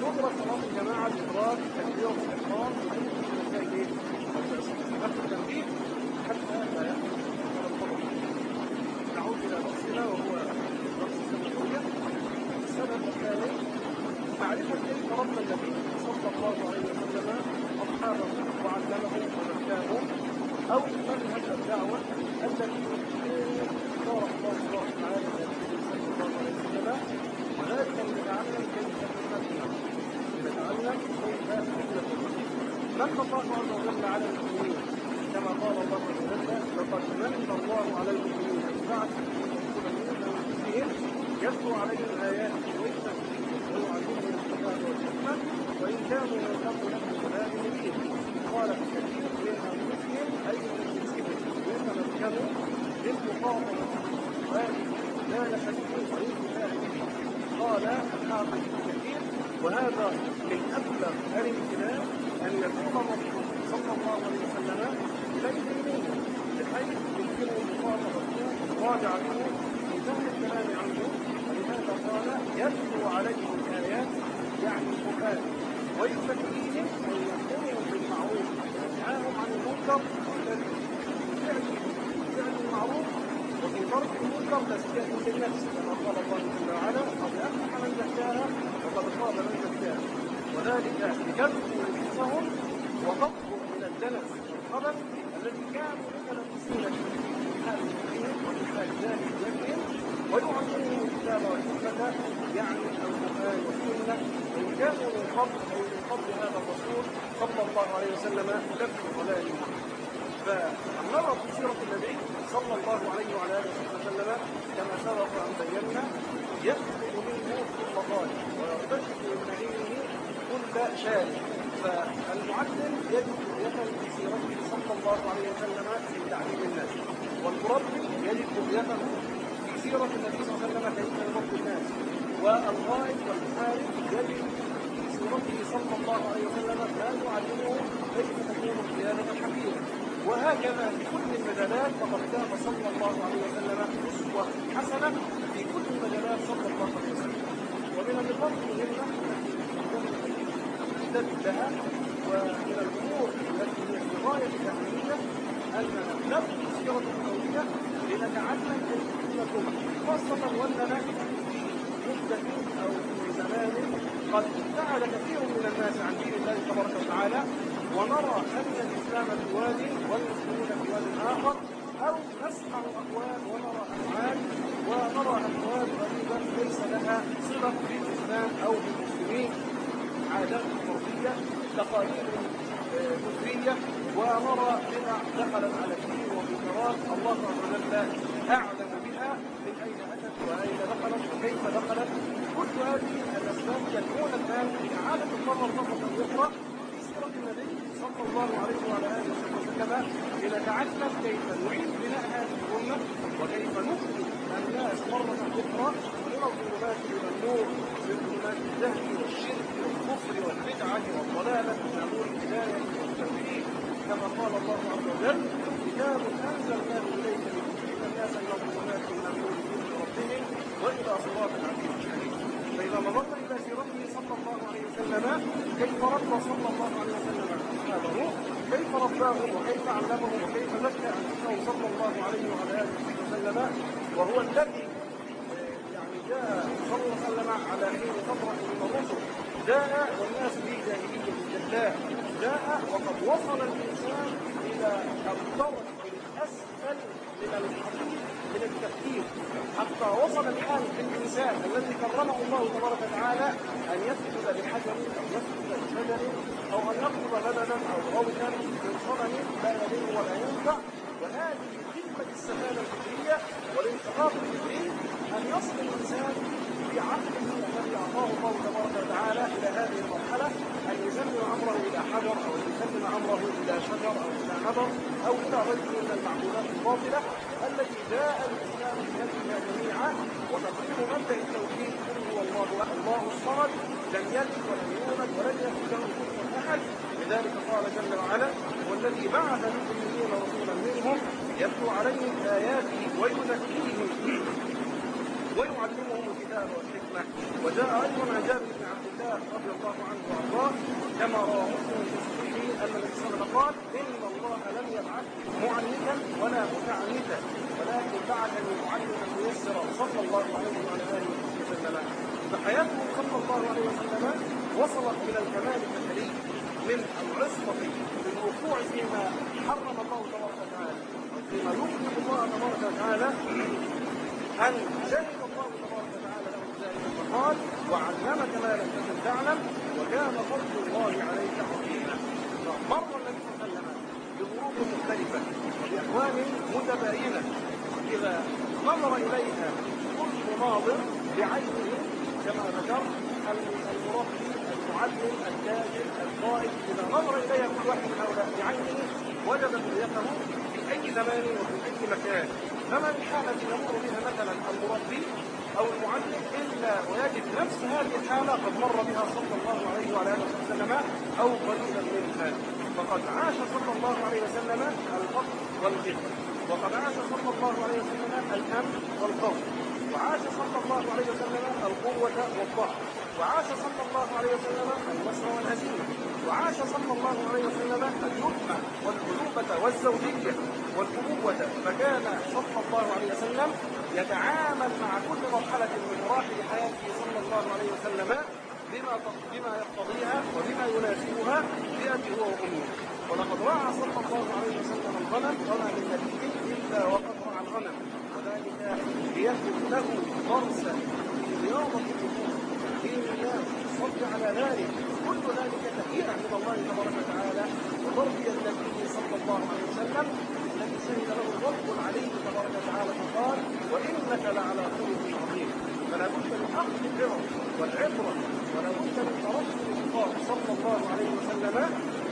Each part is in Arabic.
تدرك صلاة الجماعة بإدراك تكبيرة الإحرام وأي من الزايدين نفس التنبيه حتى لا يحدث نعود إلى درسنا وهو درس السنوية السبب الثاني معرفة كيف ربى النبي صلى الله عليه وسلم أصحابه وعلمهم ومكانهم أو منهج الدعوة التي اختار الله سبحانه وتعالى لنبيه صلى الله عليه وسلم وذلك لنتعلم كيف نتمنى لنتعلم كيف نتمنى من الله عز وجل على المؤمنين كما قال الله عز وجل لقد من الله على المؤمنين ان بعث رسولا من انفسهم يتلو عليهم اياته ويستهزئهم ويعلمهم الكتاب والحكمه وان كانوا قبل لهم ضلال مبين قال كثير منها مسلم اي من جنسهم اركبوا للمقاومه هذه لا يحدثون غير قال الحافظ كثير وهذا من ابلغ الامتنان أن يكون الرسول صلى الله عليه وسلم المؤمن بحيث يمكنه مراجعته في فهم الكلام عنه ولهذا قال يتلو عليهم الآيات يعني القران ويزكيهم ويامرهم بالمعروف وينهاهم عن المنكر فعل فعل المعروف وفي ترك المنكر تزكيه للنفس كما قال الله جل وعلا قد أفلح من زكاها وقد خاب من زكاها. وذلك ليذكروا انفسهم وتطهر من الدنس والخبث الذي كانوا متلبسين في حال دينهم وفي حال ذلك ويعلمهم الكتاب والحكمة يعني القرآن والسنة وإن كانوا من قبل أو من قبل هذا الرسول صلى الله عليه وسلم لفي ضلال في سيرة النبي صلى الله عليه وعلى آله وسلم كما سبق أن بينا يأخذ منه كل غالب ويرتشف من علمه كل شارع فالمعلم يجد رؤيته في سيرته صلى الله عليه وسلم في تعليم الناس والمربي يجد رؤيته في سيرة النبي صلى الله عليه وسلم كيف يربي الناس. والغائب والحارب يجد في سيرته صلى الله عليه وسلم ما يعلمه كيف تكون القيادة الحكيمة وهكذا في كل المجالات فقد كان صلى الله عليه وسلم أسوة حسنة في كل المجالات صلى الله عليه وسلم. ومن النقاط المهمة التي لها ومن الأمور التي هي في غاية الأهمية أننا نبدو السيرة النبوية لنتعلم كيف نكون خاصة وأننا مدة أو في زمان قد ابتعد كثير من الناس عن دين الله تبارك وتعالى ونرى أن الإسلام في واد والمسلمين في واد آخر أو نسمع أقوال ونرى أفعال ونرى أقوال غريبة ليس لها صلة بالإسلام أو بالمسلمين عادات فردية تقاليد فكرية ونرى بدع دخلت على الدين ومنكرات الله عز وجل أعلم بها من أين أتت وأين دخلت وكيف دخلت؟ كل هذه الأسباب تكون الآن إعادة النظر مرة أخرى في سيرة النبي صلى الله عليه وعلى آله وسلم لنتعلم كيف نعيد بناء هذه الأمة وكيف نخرج الناس مرة أخرى من الظلمات إلى النور من ظلمات الجهل والشرك والكفر والبدعة والضلالة إلى نور الهداية والتوحيد. كما قال الله عز وجل كتاب أنزلناه إليك لتخرج الناس إلى الظلمات إلى النور. ربهم وإلى صراط العزيز الحميد فإذا نظرت إلى سيرته صلى الله عليه وسلم كيف ربى صلى الله عليه وسلم أصحابه كيف رباهم وكيف علمهم وكيف زكى أنفسه صلى الله عليه وعلى آله وسلم وهو الذي يعني جاء صلى الله عليه وسلم على حين فترة من الرسل جاء والناس في جاهلية جلاء جاء وقد وصل الإنسان إلى الدرجة الأسفل من الحقيق من التفكير. حتى وصل الحال الإنسان الذي كرمه الله تبارك وتعالى أن يسجد لحجر أو يسجد لشجر أو أن يطلب بدنا أو غوثا من صنم لا يلين ولا ينفع. وهذه قمة السهالة الفكرية والانتقاض الفكري أن يصل الإنسان بعقله الذي أعطاه الله تبارك وتعالى إلى هذه المرحلة أن يسلم أمره إلى حجر أو أن يسلم أمره إلى شجر أو إلى نظر أو إلى غيره من المعبودات الباطلة التي جاء الإسلام بها جميعا. وتقرير مبدأ التوحيد قل هو الله الله الصمد لم يلد ولم يولد ولم يكن له كفوا أحد. لذلك قال جل وعلا والذي بعث للمؤمنين رسولا منهم يتلو عليهم آياته ويزكيهم ويعلمهم الكتاب وجاء أيضا عن جابر بن عبد الله رضي الله عنه وأرضاه كما روى مسلم في صحيحه أن النبي صلى الله عليه وسلم قال إن الله لم يبعث معنتا ولا متعنتا ولكن بعث معلما ميسرا صلى الله عليه وعلى آله وسلم. فحياته صلى الله عليه وسلم وصلت إلى الكمال البشري من العصمة في الوقوع فيما حرم الله تبارك وتعالى. فيما يغضب الله تبارك وتعالى أن شهد الله تبارك وتعالى له فقال وعلمك ما لم تكن تعلم وكان فضل الله عليك عظيما. فمر النبي صلى الله عليه وسلم بظروف مختلفة وبأحوال متباينة. إذا نظر إليها كل ناظر بعينه كما ذكر المربي المعلم التاجر القائد. إذا نظر إليها كل واحد من هؤلاء بعينه وجد ذريته في أي زمان وفي أي مكان. فما الحالة يمر بها مثلا المربي أو المعلم إلا ويجد نفس هذه الحالة قد مر بها صلى الله عليه وعلى آله وسلم أو قليلا منها فقد عاش صلى الله عليه وسلم الفقر والغنى وقد عاش صلى الله عليه وسلم الأمن والخوف. وعاش صلى الله عليه وسلم القوة والضعف. وعاش صلى الله عليه وسلم النصر والهزيمة. وعاش صلى الله عليه وسلم اليتمة والألوبة والزوجية والأبوة فكان صلى الله عليه وسلم يتعامل مع كل مرحلة من مراحل حياته صلى الله عليه وسلم بما بما يقتضيها وبما يناسبها بأبي هو وأمه ولقد رعى صلى الله عليه وسلم الغنم وما من نبي إلا وقد رعى الغنم. وذلك ليهدف له درسا في رياضة النفوس. في الناس الصد على ذلك تهيئة من الله تبارك وتعالى وتربية النبي صلى الله عليه وسلم الذي شهد له رب عليه تبارك وتعالى فقال وإنك لعلى خلق عظيم فلا بد من أخذ العظم والعبرة ولا بد من ترصد الخطاب صلى الله عليه وسلم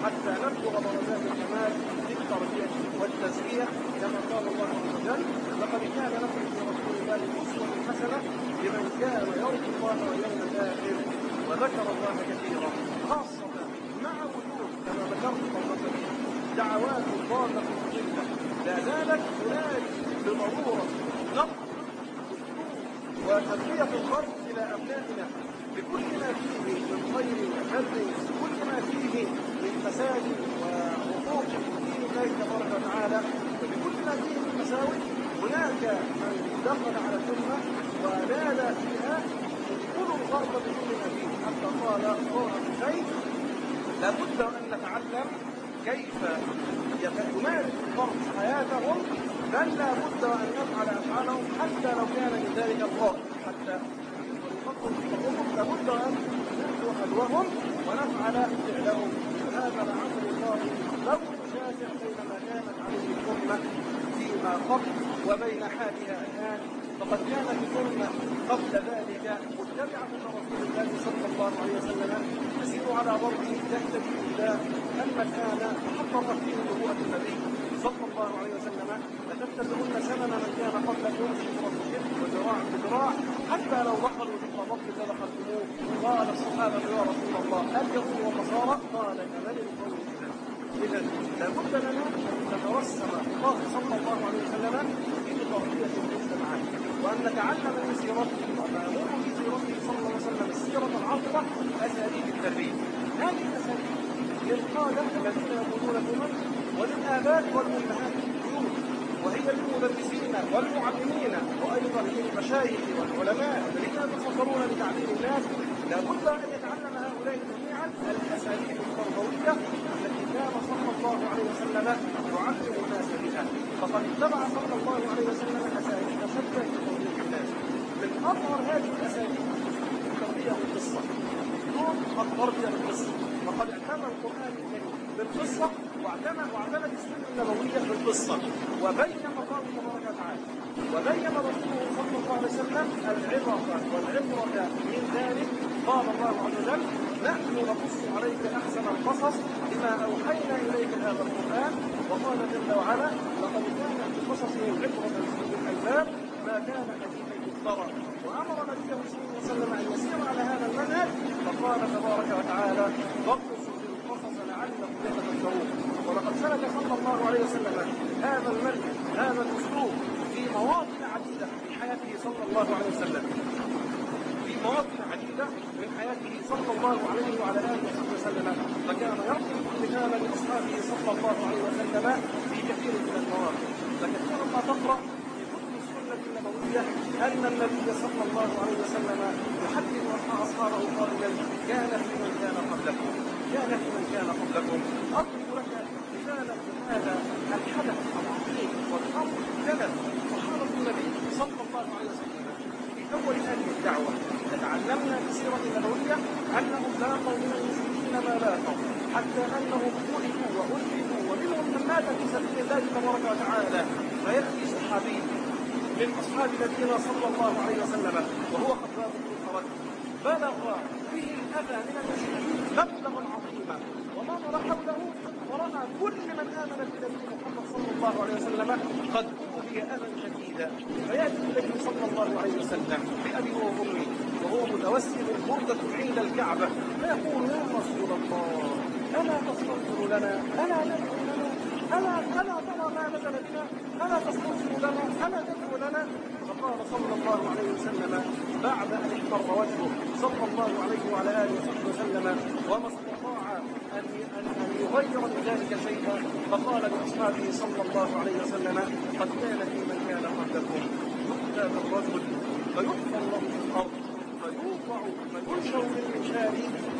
حتى نبلغ درجات الكمال في التربية والتزكية كما قال الله عز وجل لقد كان لكم في رسول الله أسوة حسنة لمن كان يرجو الله واليوم الآخر وذكر الله كثيرا خاصة مع وجود كما ذكرت مرة دعوات ضالة مضلة لا زالت تنادي بضرورة وتربية الخلق إلى أبنائنا بكل ما فيه من خير وشر بكل ما فيه من فساد وحقوق دين الله تبارك وتعالى وبكل ما فيه من مساوئ. هناك من دخل على الأمة ونادى فيها ادخلوا الغرب بكل ما فيه. حتى قال طه الخير. لابد أن نتعلم كيف يمارس الفرد حياتهم بل لابد أن يفعل أفعالهم حتى لو كان من ذلك الغائب حتى لابد أن نحذو حذوهم ونفعل فعلهم. هذا لعمر الله لو نشافع بين ما كانت عليه الأمة فيما قبل وبين حالها الآن. فقد كانت الأمة قبل ذلك متبعة رسول الله صلى الله عليه وسلم تسير على ضربه تهتدي بالله. أما الآن تحققت فيه نبوءة النبي صلى الله عليه وسلم لتتبعن سنن من كان قبلكم شبرا وذراعا بذراع حتى لو دخلوا في الضبط لدخلتموه قال الصحابة يا رسول الله هل يقول والنصارى؟ قال كمن القول إذا لابد لنا أن نتوسم الله صلى الله عليه وسلم في تربية المجتمعات وأن نتعلم من سيرته ونامر في سيرته صلى الله عليه وسلم السيرة العاطفة أساليب التربية هذه الأساليب للقادة الذين يقولون الأمم وللآباء والأمهات. وهي للمدرسين والمعلمين وأيضا للمشايخ والعلماء الذين يتصدرون لتعليم الناس. لابد أن يتعلم هؤلاء جميعا الأساليب التربويه التي كان صلى الله عليه وسلم يعلم الناس بها. فقد اتبع صلى الله عليه وسلم أساليب شتى في تربيه الناس. من اظهر هذه الأساليب التربيه بالقصة دون التربيه بالقصة وقد اعتمد القرآن الكريم بالقصة واعتمد السنة النبوية بالقصة. وبين مقام تبارك وتعالى وبين رسوله صلى الله عليه وسلم العبره والعبره من ذلك قال الله عز وجل نحن نقص عليك أحسن القصص بما أوحينا إليك هذا القرآن. وقال جل وعلا لقد كان في قصصهم عبرة لاولي الالباب ما كان حديثا يفترى وأمر نبيه صلى الله عليه وسلم أن يسير على هذا المنهج. فقال تبارك وتعالى فاقصص القصص لعلهم يتفكرون ولقد سلك صلى الله عليه وسلم هذا المنهج هذا الأسلوب في مواطن عديده في حياته صلى الله عليه وسلم. في مواطن عديده من حياته صلى الله عليه وعلى آله وصحبه وسلم. فكان يعطي مثالا لاصحابه صلى الله عليه وسلم في كثير من المواقف فكثيرا ما تقرأ النبوية أن النبي صلى الله عليه وسلم يحدث أصحابه قائلا كان في من كان قبلكم كان في من كان قبلكم. أضرب لك مثالا هذا الحدث العظيم والأمر جلل صحابة النبي صلى الله عليه وسلم في أول هذه الدعوة. السيرة النبوية أنهم لاقوا من المشركين ما لاقوا حتى أنهم خلقوا وألفوا ومنهم من مات في سبيل الله تبارك وتعالى فيأتي صحابي من أصحاب نبينا صلى الله عليه وسلم وهو خباب بن الفرج بلغ به الأذى من المشركين مبلغا عظيما ونظر حوله ورأى كل من آمن بالنبي محمد صلى الله عليه وسلم قد أوذي أذى شديدا فيأتي النبي صلى الله عليه وسلم بأبي وأمي وهو متوسل بردة عند الكعبة. فيقول يا رسول الله ألا تستغفر لنا؟ ألا ندعو لنا؟ ألا ألا ترى ما نزل بنا ألا تستنصر لنا؟ ألا تدعو لنا؟ فقال صلى الله عليه وسلم بعد أن احمر وجهه. صلى الله عليه وعلى آله وصحبه وسلم وما استطاع أن أن يغير من ذلك شيئا فقال لأصحابه صلى الله عليه وسلم قد كان في من كان قبلكم يؤتى بالرجل فيحفر له في الأرض. فيوضع فينشر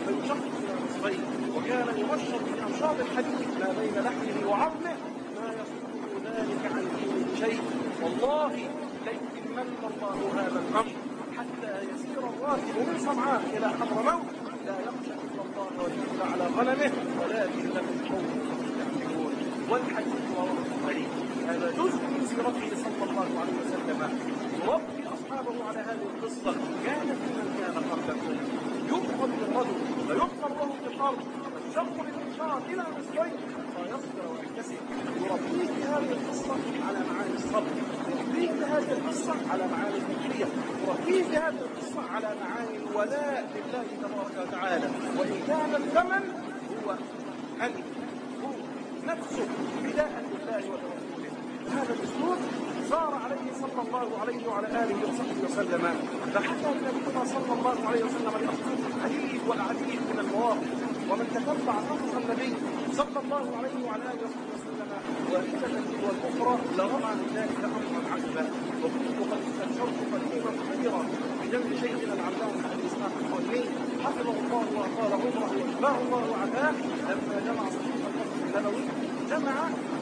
فيشق إلى نصفين وكان يمشط بانشاط الحديد ما بين لحمه وعظمه ما يصده ذلك عن دينه شيء والله ليتمن الله هذا الامر حتى يسير الراكب من صنعاء إلى حضرموت لا يخشى الا الله ويجب على غنمه ولكن له قوم يحملون والحديث رواه البخاري هذا جزء من سيرته صلى الله عليه وسلم. يربي اصحابه على هذه القصة كان في من كان قبلكم يؤخذ بالرجل فيحفر له في الأرض ويشق بالانشار إلى نصفين حتى يصبر ويكتسب. يربيه في هذه القصة على معاني الصبر. يربيه في هذه القصة على معاني الفكرية. يربيه في هذه القصة على معاني الولاء لله تبارك وتعالى. وإن كان الثمن هو أن هو نفسه فداء لله ولرسوله هذا الأسلوب صار عليه صلى الله عليه وعلى آله وصحبه وسلم. فحتى نبينا صلى الله عليه وسلم لأصحاب العديد والعديد من المواقف ومن تتبع قصص النبي صلى الله عليه وعلى آله وصحبه وسلم واحدة والأخرى لرأى من ذلك أمرا عجبا. وكنت قد استبشرت قديما خيرا بجنب شيخنا العلامة أبي إسحاق الحويني حفظه الله وأطال عمره وشفاه الله وعافاه لما جمع صحيح النبوي جمع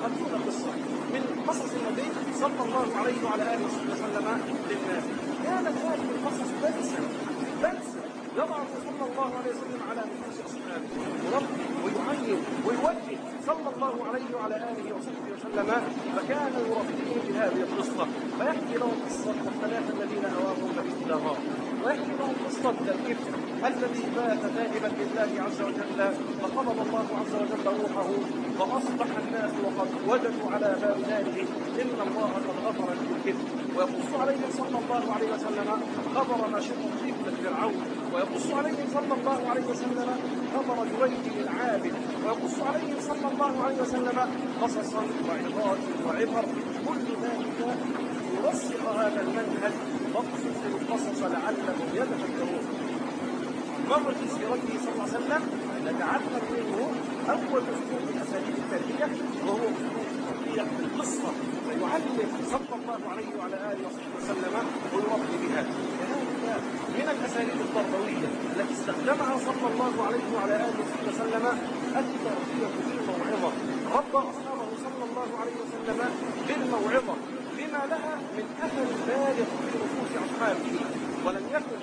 خمسون قصة من قصص النبي صلى الله عليه وعلى آله وسلم للناس. كانت هذه القصص بلسا بلسا يضع صلى الله عليه وسلم على نفوس أصحابه. يربي ويعين ويوجه صلى الله عليه وعلى آله وصحبه وسلم فكان يربيهم بهذه القصة. فيحكي لهم قصة الثلاثة الذين أواهم غار ويحكي لهم قصة الإفك. الذي بات تائبا لله عز وجل فقبض الله عز وجل روحه فأصبح الناس وقد وجدوا على باب داره إن الله قد غفر الكذب ويقص عليهم صلى الله عليه وسلم خبر ما شئت قبلة فرعون. ويقص عليهم صلى الله عليه وسلم خبر جريج العابد. ويقص عليهم صلى الله عليه وسلم قصصا وعظات وعبر. كل ذلك يرسخ هذا المنهج واقصص القصص لعلهم يتفكرون مر في سيرته صلى الله عليه وسلم نتعلم منه أول أسلوب من أساليب التربيه وهو أسلوب التربيه بالقصة فيعلم صلى الله عليه وعلى آله وصحبه وسلم ويربي بها. كذلك من الأساليب التربوية التي استخدمها صلى الله عليه وعلى آله وصحبه وسلم التربية بالموعظة. ربى أصحابه صلى الله عليه وسلم بالموعظة بما لها من اثر بالغ في نفوس أصحابه ولم يكن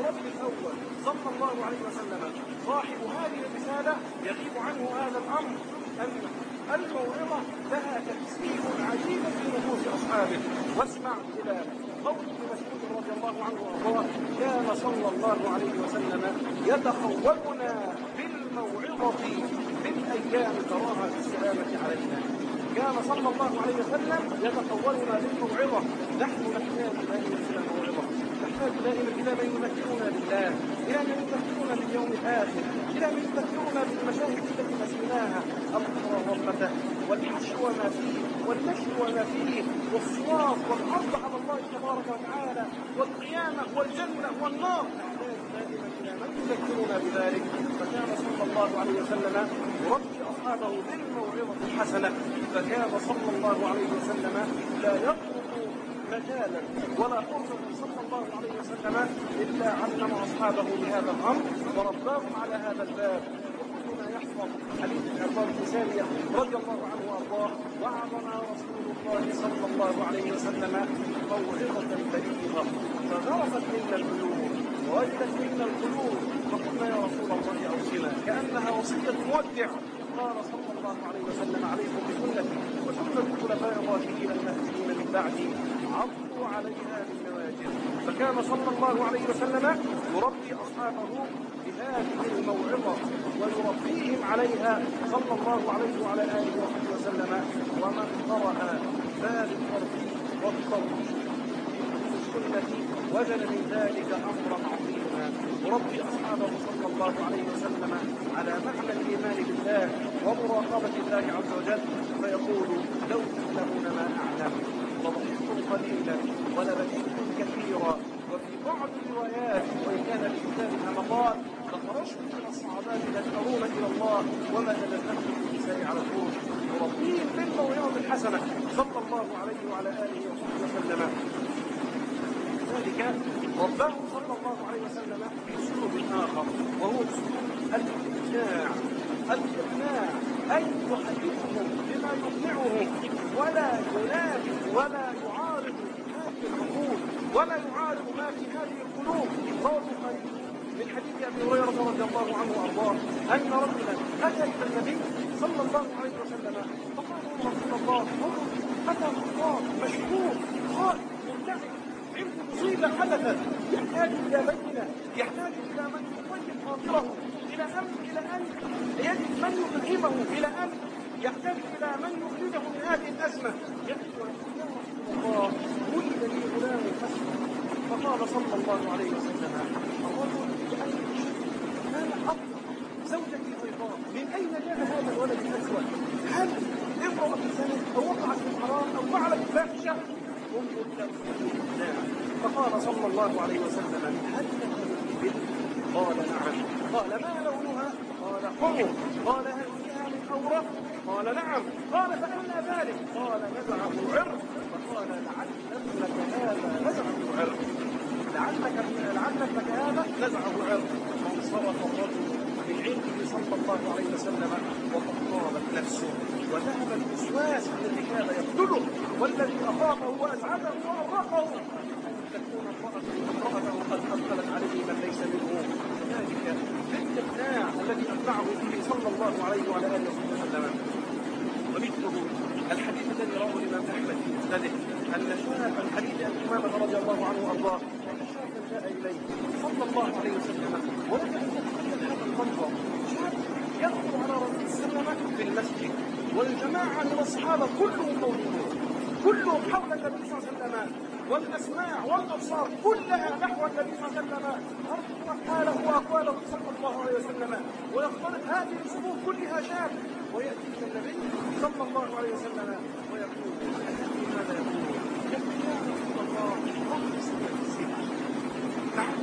المربي الأول صلى الله عليه وسلم صاحب هذه الرسالة يغيب عنه هذا الأمر أن الموعظة لها تاثير عجيب في نفوس أصحابه. واسمع إلى قول ابن مسعود رضي الله عنه وأرضاه كان صلى الله عليه وسلم يتخولنا بالموعظة بالايام تراها في السلامة علينا. كان صلى الله عليه وسلم يتخولنا بالموعظة. نحن نحتاج دائما إلى دائما إلى من يذكرنا بالله إلى من يذكرنا باليوم الآخر إلى من يذكرنا بالمشاهد التي نسيناها القرى والفتى والحشو وما فيه والنشر وما فيه والصراط والعرض على الله تبارك وتعالى والقيامة والجنة والنار. دائما إلى من يذكرنا بذلك. فكان صلى الله عليه وسلم يربي أصحابه بالموعظة الحسنة. فكان صلى الله عليه وسلم لا يترك مجالا ولا فرصة وسلم إلا علم أصحابه بهذا الأمر ورباهم على هذا الباب. وكلنا يحفظ حديث العرباض الثانية رضي الله عنه وأرضاه وعظنا رسول الله صلى الله عليه وسلم موعظة منا منا القلوب فقلنا يا رسول الله كأنها وصية مودع. قال صلى الله عليه وسلم عليكم بسنتي. وسنة الخلفاء الراشدين من بعدي. عليها فكان صلى الله عليه وسلم يربي أصحابه بهذه الموعظة ويربيهم عليها صلى الله عليه وعلى آله وصحبه وسلم ومن قرأ باب التربيه والتربيه السنة وجد من ذلك أمرا عظيما. يربي أصحابه صلى الله عليه وسلم على معنى الإيمان بالله ومراقبة الله عز وجل فيقول لو تعلمون ما أعلم لضحكتم قليلا ولبكيتم كثيرا وفي بعض الروايات وإن كان لكتابها مقال لخرجتم من الصعبات تدعون إلى الله وما تلذذتم بالنساء على الفرش يربيهم بالموعظه الحسنه صلى الله عليه وعلى آله وصحبه وسلم. ذلك رباه صلى الله عليه وسلم بأسلوب آخر وهو اسلوب الاقناع الاقناع اي يحدثهم بما يقنعهم ولا ينافي ولا ولا يعارض ما في هذه القلوب. رواه البخاري من حديث أبي هريرة رضي الله عنه وأرضاه أن رجلا أتى إلى النبي صلى الله عليه وسلم فقال يا رسول الله أتى الله مشهور؟ خائف مرتعب عنده مصيبة حدثت يحتاج إلى بينة يحتاج إلى من يطيب خاطره إلى أن إلى أن يجد من يفهمه إلى أن يحتاج إلى من يخرجه من هذه الأزمة. يقول يا رسول الله ولد لي غلام فقال صلى الله عليه وسلم الرجل بأي كان أطلق زوجتي بيضاء من أين جاء هذا الولد الأسود؟ هل امرأة زنت أو وقعت في الحرام أو فعلت فاحشة؟ انظر إلى فقال صلى الله عليه وسلم هل من قال نعم قال ما لونها؟ قال حمر قال هل فيها من أورق؟ قال نعم قال فأنا ذلك قال نزعه عرق فقال لعل لعلك لعل ابنك هذا نزعه عرق فانصرف الرجل من عنده صلى الله عليه وسلم وقد طابت نفسه وذهب الوسواس الذي كان يقتله والذي اخافه وازعجه وارقه ان تكون امراته قد ادخلت عليه من ليس منه ذلك الاقناع الذي اقنعه به صلى الله عليه وعلى اله وسلم ومثله الحديث الذي رواه الإمام أحمد في مسنده شاب الحديث ابي إمامة رضي الله عنه وأرضاه. ان شابا جاء اليه صلى الله عليه وسلم. ولم يتخيل هذا المنظر شاب يدخل على رسول الله في المسجد والجماعة من الصحابه كلهم موجودون كلهم حول النبي صلى الله عليه وسلم. والأسماع والأبصار كلها نحو النبي صلى الله عليه وسلم. أرجو حاله وأقواله صلى الله عليه وسلم. ويختلط هذه الصفوف كلها شاب ويأتي إلى النبي صلى الله عليه وسلم ويقول النبي ماذا يقول؟ يقول يا اخلص لي في نعم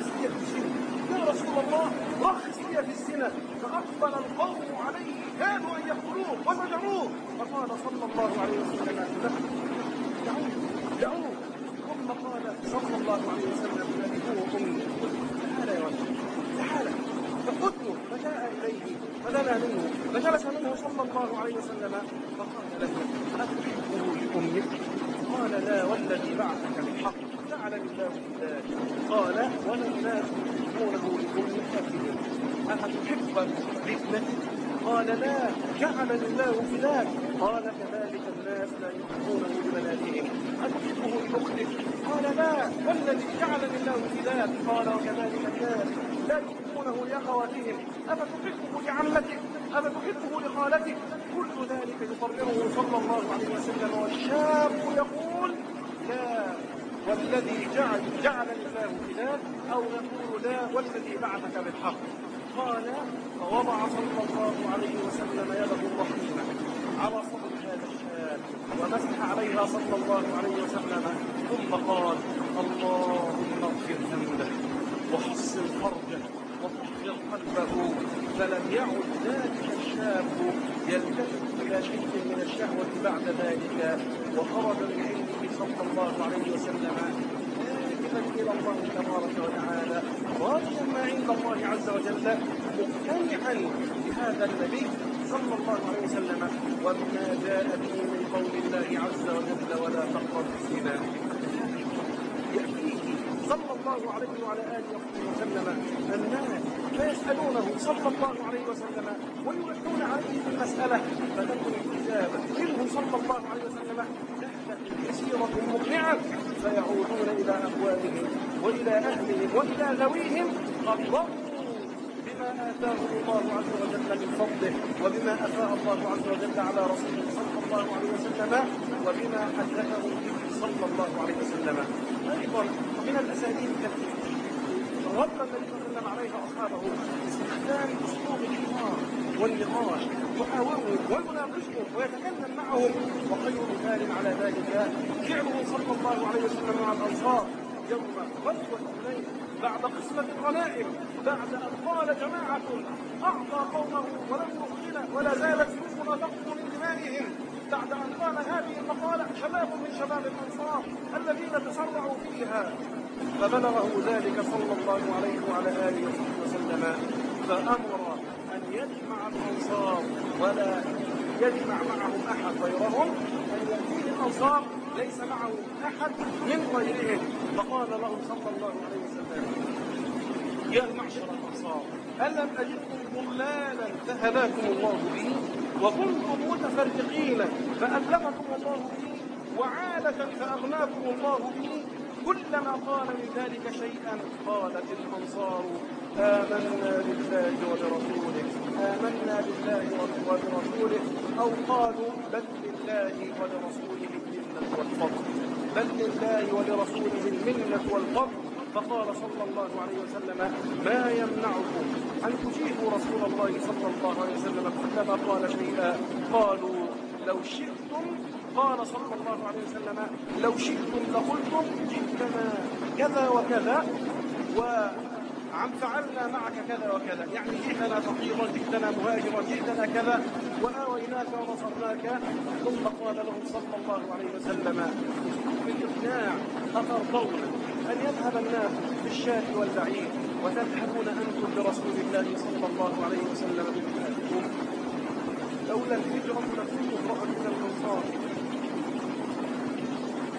السن يا رسول الله رخص لي في الزنا فاقبل القوم عليه كانوا ان يقتلوه وزجروه فقال صلى الله عليه وسلم دعوه دعوه ثم قال صلى الله عليه وسلم لابوه امي تعال يا رجل تعال فقتله فجاء اليه فدنا منه فجلس منه صلى الله عليه وسلم فقال له اتحبه لامك قال لا والذي بعثك بالحق. جعلني الله قال ولا الناس يحبونه لامك فيهم افتحب لابنتك قال لا. جعلني الله فداك قال كذلك الناس لا يحبونه لبناتهم أتحبه لأختك؟ قال لا. والذي جعلني الله فداك قال وكذلك الناس لا يحبونه لأخواتهم. أفتحبه لعمتك؟ أفتحبه لخالتك؟ كل ذلك يقرره صلى الله عليه وسلم. والشاب يقول لا والذي جعل جعلني الله فداك أو يقول لا والذي بعثك بالحق. قال فوضع صلى الله عليه وسلم يده الرحيمة على صدر هذا الشاب ومسح عليها صلى الله عليه وسلم ثم قال اللهم اغفر ذنبه وحصن فرجه وطهر قلبه فلم يعد ذلك الشاب يلتفت إلى شيء من الشهوة بعد ذلك وخرج من عنده صلى الله عليه وسلم. ذاهبا إلى الله تبارك وتعالى. راجيا ما عند الله عز وجل مقتنعا بهذا النبي صلى الله عليه وسلم. وبما جاء به من قول الله عز وجل ولا تقربوا الزنا يأتيه صلى الله عليه وعلى آله وسلم الناس فيسألونه صلى الله عليه وسلم ويلحون عليه في المسألة. فتكون الإجابة منه صلى الله عليه وسلم يسيرة مقنعة فيعودون إلى أقوالهم وإلى أهلهم وإلى ذويهم قد بما آتاهم الله عز وجل من فضله وبما أفاء الله عز وجل على رسوله صلى الله عليه وسلم وبما حدثه به صلى الله عليه وسلم. أيضا من الأساليب التي رد النبي صلى الله عليه وسلم عليها أصحابه استخدام أسلوب الحوار والنقاش يحاورهم ويناقشهم ويتكلم معهم وخير مثال على ذلك. فعله صلى الله عليه وسلم مع الأنصار يوم غزوة الليل بعد قسمة الغنائم بعد أن قال جماعة أعطى قومه ولم يخزن ولا زالت سيوفنا تقطر من دمائهم. بعد أن قال هذه المقالة شباب من شباب الأنصار الذين تسرعوا فيها. فبلغه ذلك صلى الله عليه وعلى آله وسلم فأمر يجمع الأنصار ولا يجمع معهم أحد غيرهم أن يأتيه الأنصار ليس معه أحد من غيرهم. فقال لهم صلى الله عليه وسلم يا معشر الأنصار ألم أجدكم ضلالا فهداكم الله به وكنتم متفرقين فأبلغكم الله به وعالة فأغناكم الله به؟ كلما قال من ذلك شيئا قالت الأنصار آمنا بالله وبرسوله آمنا بالله وبرسوله أو قالوا بل لله ولرسوله الجنة والفضل. بل لله ولرسوله المنة والفضل. فقال صلى الله عليه وسلم ما يمنعكم أن تجيبوا رسول الله صلى الله عليه وسلم؟ كلما قال شيئا قالوا لو شئتم. قال صلى الله عليه وسلم لو شئتم لقلتم جئتنا كذا وكذا. وعم فعلنا معك كذا وكذا. يعني جئتنا فقيرا جئتنا مهاجرا جئتنا كذا وآويناك ونصرناك ثم قال لهم صلى الله عليه وسلم اسلوب الإقناع أترضون أن يذهب الناس بالشاة والبعير وتذهبون أنتم برسول الله صلى الله عليه وسلم بمثالكم لولا الهجرة لكنت امرأة من الأنصار.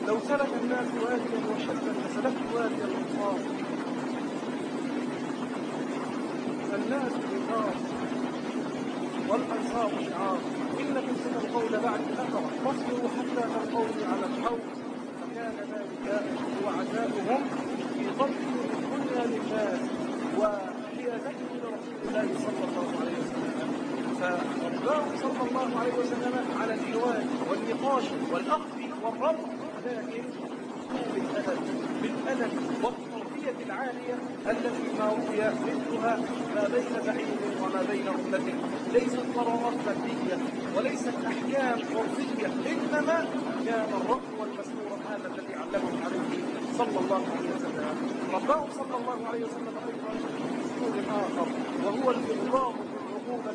لو سلك الناس واديا وشدا لسلكت وادي الأنصار. الناس رقاب والأنصار شعار إنكم ستلقون بعد أثرا فاصبروا حتى تلقوني على الحوض. فكان ذلك هو عذابهم في ضربهم الدنيا للناس. وحيازتهم لرسول الله صلى الله عليه وسلم. فرباه صلى الله عليه وسلم على الحوار والنقاش والأخذ والربط لكن بالأدب بالأدب والتربية العالية التي ما روي مثلها ما بين بعيد وما بين أمة ليست قرارات فردية وليست أحكام عرفية إنما كان الرب والمسؤول هذا الذي علمه عليه صلى الله عليه وسلم. رباه صلى الله عليه وسلم أيضا بأسلوب آخر وهو الإغضاء بالعقوبة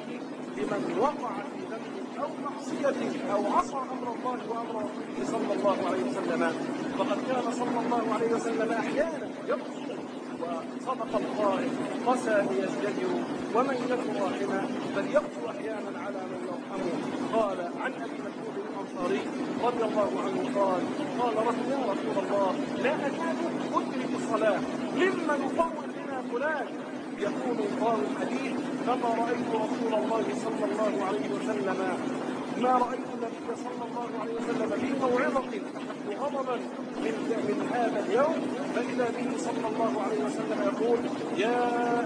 لمن وقع في ذنب أو معصية أو عصى أمر الله وأمر رسوله صلى الله عليه وسلم. فقد كان صلى الله عليه وسلم أحيانا وصدق القائل قسى ليزدجر ومن يكن راحما فليقصر أحيانا على من يرحمه. قال عن أبي مسعود الأنصاري رضي الله عنه قال قال رجل يا رسول الله لا أكاد أدرك الصلاة. مما يطول بنا فلان؟ يقول قال الحديث فما رأيت رسول الله صلى الله عليه وسلم ما رأيت النبي صلى الله عليه وسلم في موعظة أشد غضبا من من هذا اليوم فإذا به صلى الله عليه وسلم يقول يا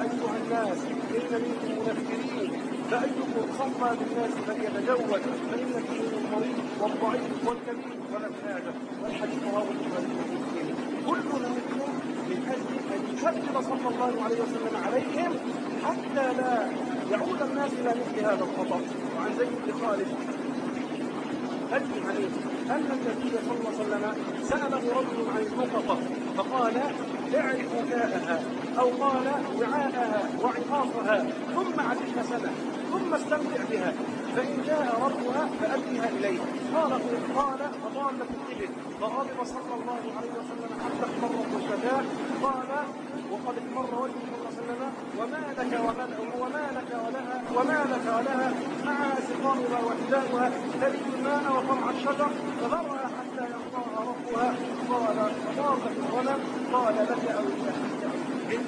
أيها الناس إن منكم منفرين فأيكم صلى بالناس فليتجوز فإن فيهم المريض والضعيف والكبير والأبناء والحديث رواه البخاري ومسلم كل منكم من أجل أن يشدد صلى الله عليه وسلم عليهم حتى لا يعود الناس إلى مثل هذا الخطأ وعن زيد بن خالد أجل عليه أن النبي صلى الله عليه وسلم سأله رجل عن النقطة فقال اعرف وكاءها أو قال وعاءها وعقاصها ثم عدها سنة ثم استمتع بها فإن جاء ربها فأديها إليه. قال قال فضالت الإبل. فغضب صلى الله عليه وسلم حتى احمرت الشتاء قال وقد احمر وجهه صلى الله عليه وسلم وما لك وما لك ولها وما لك ولها. معها سقامها وحدانها تلد الماء وطمع الشجر. فذرها حتى يعطاها ربها. قال فضاقت الغنم. قال لك لأخيك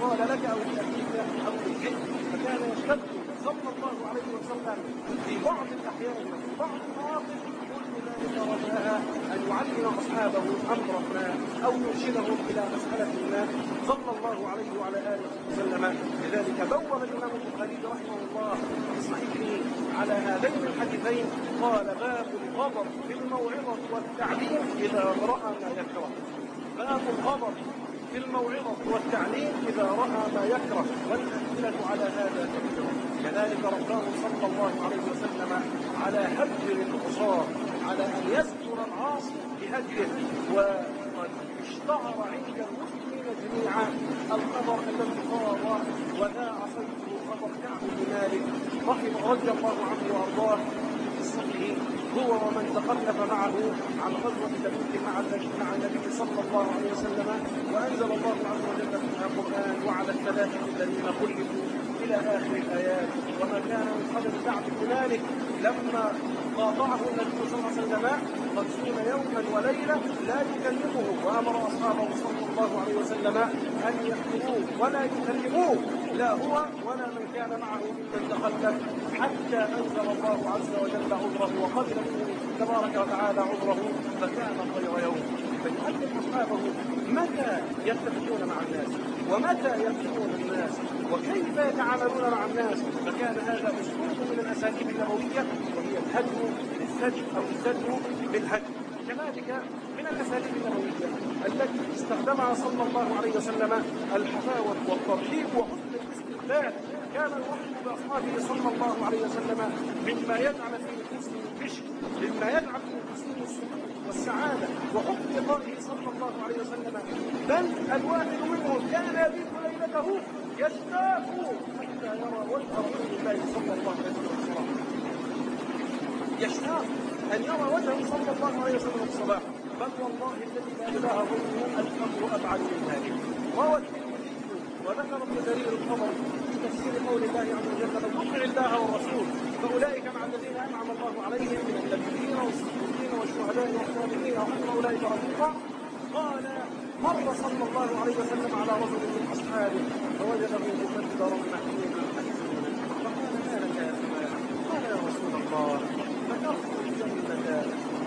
قال لك أو لأخيك أو للجن فكان يشتد. صلى الله عليه وسلم. في بعض الأحيان وفي بعض المواقف كل ذلك رجاء يعلم أصحابه أمر ما أو يرشدهم إلى مسألة ما صلى الله عليه وعلى آله وسلم. لذلك بوب الإمام البخاري رحمه الله في صحيحه على هذين الحديثين قال باب الغضب في الموعظة والتعليم إذا رأى ما يكره. باب الغضب في الموعظة والتعليم إذا رأى ما يكره والأمثلة على هذا كثيرة كذلك رباه صلى الله عليه وسلم على هجر العصاة على أن يستر العاصي بهجره وقد اشتهر عند المسلمين جميعا الخبر الذي قال ولا عصيته خبر كعب بن مالك رحمه رضي الله عنه وأرضاه في هو ومن تخلف معه عن غزوة تبوك مع مع النبي صلى الله عليه وسلم وأنزل الله عز وجل في القرآن وعلى الثلاثة الذين خلفوا إلى آخر الآيات وما كان من قبل كعب بن مالك لما قاطعه النبي صلى الله عليه وسلم خمسين يوما وليلة لا يكلمه وأمر أصحابه صلى الله عليه وسلم أن يحكموه ولا يكلموه لا هو ولا من كان معه ممن تخلف حتى أنزل الله عز وجل عذره وقبل تبارك وتعالى عذره فكان خير يوم. فيعلم أصحابه متى يتفقون مع الناس ومتى يكتبون الناس وكيف يتعاملون مع الناس فكان هذا أسلوب من الأساليب النبوية وهي الهدم بالسجن أو السجن بالهدم كذلك من الاساليب النبوية التي استخدمها صلى الله عليه وسلم الحفاوه والترحيب وحسن الاستقبال. كان الوحي بأصحابه صلى الله عليه وسلم مما يجعل في نفوسهم البشر مما يجعل في نفوسهم السرور والسعادة وحب لقائه صلى الله عليه وسلم. بل الواحد منهم كان يبيت ليلته يشتاق حتى يرى وجه رسول الله صلى الله عليه وسلم. يشتاق أن يرى وجهه صلى الله عليه وسلم الصباح. بل والله الذي لا إله غيره الامر ابعد من ذلك. روى الترمذي وذكر ابن جرير الطبري في تفسير قول الله عز وجل من يطع الله والرسول فأولئك مع الذين أنعم الله عليهم من النبيين والصديقين والشهداء والصالحين وحسن أولئك رفيقا. قال مر صلى الله عليه وسلم على رجل من أصحابه فوجده مكدرا محموما فقال ما لك يا قال يا رسول الله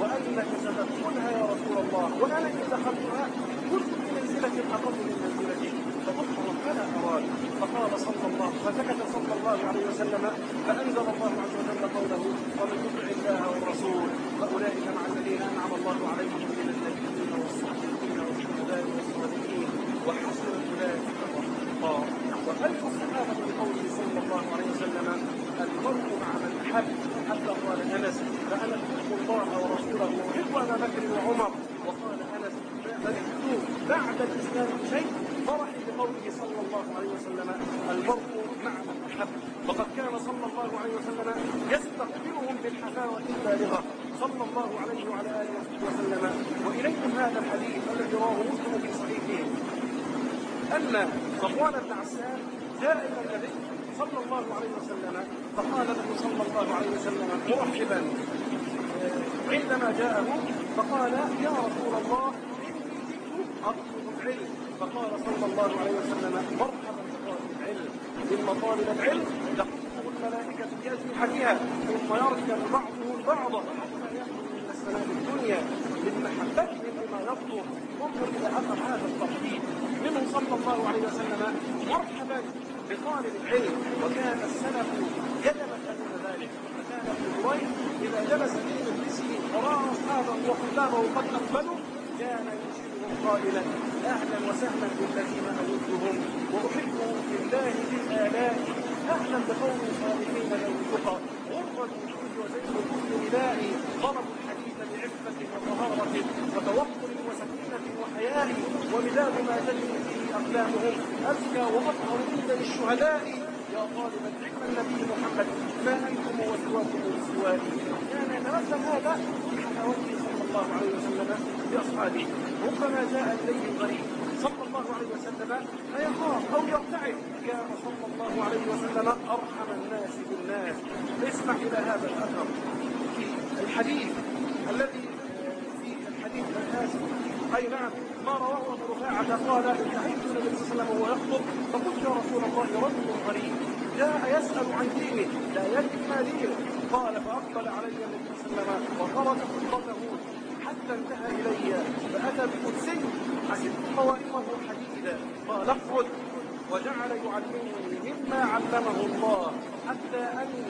وانك ستدخلها يا رسول الله وأنا أن دخلتها كنت في منزله أقل من منزلتك فقلت ربنا اراد فقال صلى الله فسكت صلى الله عليه وسلم فانزل الله عز وجل قوله ومن يطع الله والرسول فاولئك مع الذين انعم الله عليهم من النبيين والصديقين والشهداء والصالحين وحسن اولئك رفيقا وألف الصحابة بقوله صلى الله عليه وسلم المرء مع من أحب حتى قال أنس فأنا أحب الله ورسوله وأحب أبا بكر وعمر وقال أنس فرحت بعد الإسلام شيء فرحي بقوله صلى الله عليه وسلم المرء مع من أحب وقد كان صلى الله عليه وسلم يستقبلهم بالحفاوة البالغة صلى الله عليه وعلى آله وصحبه وسلم. وإليكم هذا الحديث الذي رواه مسلم في صحيحه أن صفوان بن عسان جاء إلى النبي صلى الله عليه وسلم فقال له صلى الله عليه وسلم مرحبا عندما جاءه فقال يا رسول الله إني جئت أطلب العلم. فقال صلى الله عليه وسلم مرحبا بطالب العلم. إن طالب العلم تقصه الملائكة بأجنحتها ثم يركب بعضه البعض من الدنيا من محبته لما يطلب. انظر إلى أثر هذا الترحيب منه صلى الله عليه وسلم مرحبا بطالب العلم وكان السلف يتمثلون ذلك. فكان جريج إذا جلس في مجلسه ورأى أصحابه وطلابه قد أقبلوا كان يشيرهم قائلا أهلا وسهلا بالذين اودهم وأحبهم في الله بالآلاء. أهلا بقوم صالحين ذوي التقى غر الوجود وزيت كل ندائي ضربوا الحديث بعفه وطهاره وتوكل وسكينة وحياء ومداد ما تجري فيه أقلامهم. أزكى وأطهر عند للشهداء. يا طالب العلم النبي محمد ما أنتم وسواكم سوائي كان يتمثل هذا في حلاوته صلى الله عليه وسلم بأصحابه. ربما جاء إليه الغريب صلى الله عليه وسلم فيخاف أو يرتعد كان صلى الله عليه وسلم أرحم الناس بالناس. اسمع إلى هذا الأثر. في الحديث الذي الحديث الاسف أي نعم ما رواه أبو رفاعة قال انتهيت النبي صلى الله عليه وسلم وهو يخطب فقلت يا رسول الله رجل غريب جاء يسأل عن دينه لا يدري ما دينه. قال فاقبل علي النبي صلى الله عليه وسلم وخرج خطبته حتى انتهى إلي فأتى بقدسي حسبت قوائمه حديدا قال اخرج وجعل يعلمني مما علمه الله حتى أني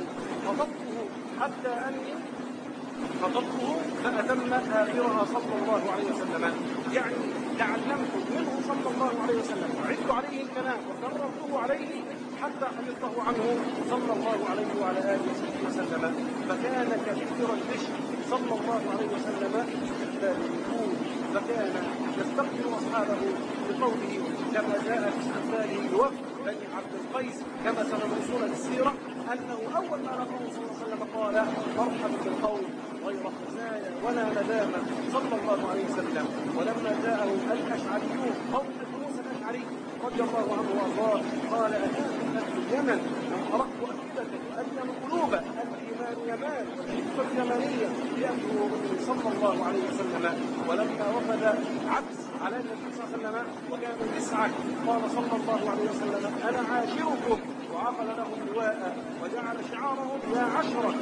خطبته حتى أني خطبته فأتم آخرها صلى الله عليه وسلم. يعني تعلمت منه صلى الله عليه وسلم. وعدت عليه الكلام وكررته عليه حتى حفظته عنه صلى الله عليه وعلى آله وصحبه وسلم. فكان كثير البشر صلى الله عليه وسلم فكان يستقبل أصحابه بقوله كما جاء في استقباله بوفد بني عبد القيس كما في السيرة أنه أول ما لقاه صلى الله عليه وسلم قال مرحبا بالقوم. غير خزايا ولا ندامة. صلى الله عليه وسلم. ولما جاءه الأشعريون قوم موسى الأشعري رضي الله عنه وأرضاه قال أتاكم أهل اليمن. أن أردت أفئدة وألين قلوب الإيمان يمان والحكمة اليمانية لأمره صلى الله عليه وسلم. ولما وفد عبس على النبي صلى الله عليه وسلم وكان تسعة قال صلى الله عليه وسلم أنا عاشركم. وعقل لهم لواء وجعل شعارهم يا عشرة.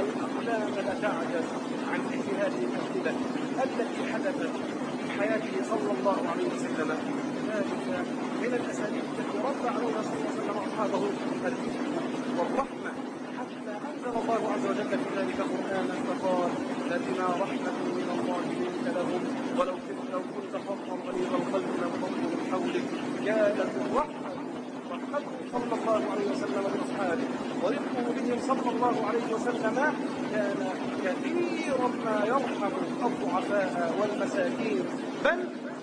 الأقلام لتعجز عن مثل هذه الأمثلة التي حدثت في حياته صلى الله عليه وسلم. ذلك من الأساليب التي رد عليها صلى الله عليه وسلم أصحابه الذكر والرحمة. حتى أنزل الله عز وجل في ذلك قرآنا فقال فبما رحمة من الله لنت لهم ولو كنت لو كنت فظا غليظ القلب لانفضوا من حولك كانت الرحمة رحمته صلى الله عليه وسلم باصحابه ورفقه بهم صلى الله عليه وسلم كان كثيرا ما يرحم الضعفاء والمساكين. بل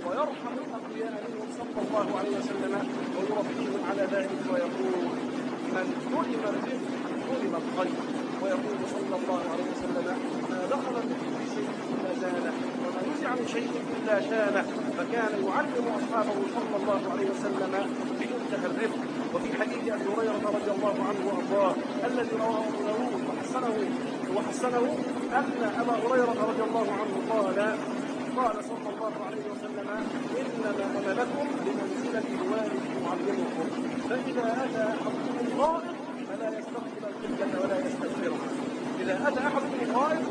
ويرحم الاقوياء منهم صلى الله عليه وسلم ويربيهم على ذلك ويقول من ظلم الرزق ظلم الخير ويقول صلى الله عليه وسلم ما دخل كل شيء إلا زانه وما نزع من شيء إلا شانه فكان يعلم أصحابه صلى الله عليه وسلم بمنتهى الرفق. وفي حديث أبي هريرة رضي الله عنه وأرضاه الذي رواه أبو داود وحسنه وحسنه أن أبا هريرة رضي الله عنه قال قال صلى الله عليه وسلم إنما أنا لكم بمنزلة الوالد يعلمكم فإذا أتى أحدكم الغائط فلا يستقبل القبله ولا يستغفرها إذا أتى أحدكم الغائط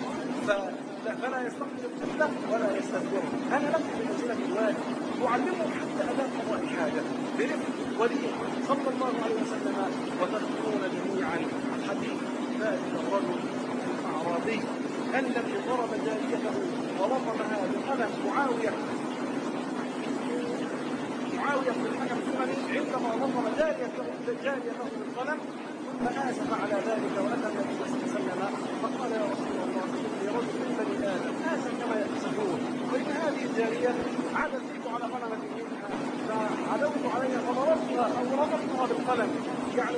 فلا يستقبل القبله ولا يستغفرها أنا لكم بمنزلة الوالد يعلمهم حتى أداء قضاء الحاجة برفق ولي. صلى الله عليه وسلم وتذكرون جميعا حديث ذلك الرجل الأعرابي الذي ضرب جاريته ورقمها بقلم معاوية. معاوية بن الحكم الثمني عندما رقم جاريته جاريته بالقلم ثم آسف على ذلك وأتى النبي صلى الله عليه وسلم فقال يا رسول الله إني رجل من بني آدم آسف كما يتسفون وإن هذه الجارية عادت بك على منها فعدوت عليها فضربتها أو ربطتها بالقلم. يعني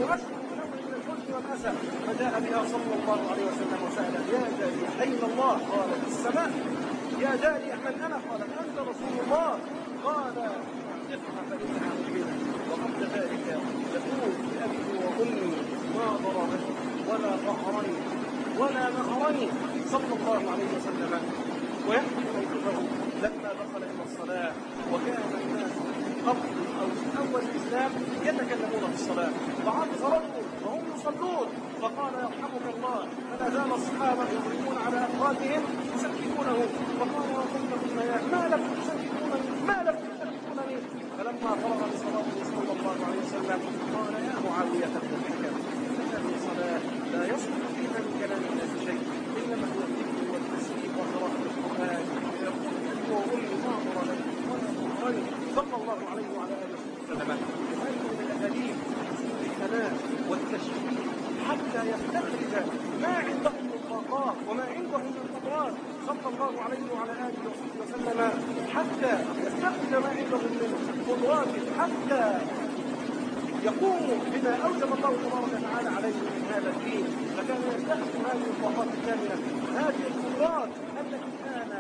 بها صلى الله عليه وسلم وسأل يا جاريه أين الله؟ قال في السماء. يا جاريه من أنا؟ قالت أنت رسول الله. قال فانها مؤمنه وقبل ذلك يقول بابي وأمي ما ضربني ولا قهرني ولا نهرني. صلى الله عليه وسلم ويحكي موقفه لما دخل إلى الصلاة وكان الناس قبل أو في أول الإسلام يتكلمون في الصلاة. فعرف رجل وهم يصلون. فقال يرحمك الله. فلا زال الصحابة يضربون على افرادهم يسكتونه فقال يا قلة ما لم تسكتونني ما لم تسكتونني فلما فرغ من صلاته صلى الله عليه وسلم قال يا معاويه بن الحكم هذه صلاه لا يصلح فيها من كلام الناس شيء انما هو الذكر والتسبيح وقراءه القران ويقول ابي وامي ما أمر لي ولا امرني صلى الله عليه وعلى اله وسلم وهذه من الاحاديث الثناء والتشريف حتى يستخرج ما عنده من طاقات وما عنده من قدرات صلى الله عليه وعلى آله وصحبه وسلم حتى يستخرج ما عنده من قدرات حتى يقوم بما أوجب الله تبارك وتعالى عليه من هذا الدين. فكان يستخدم هذه الطاقات الكاملة. هذه القدرات التي كان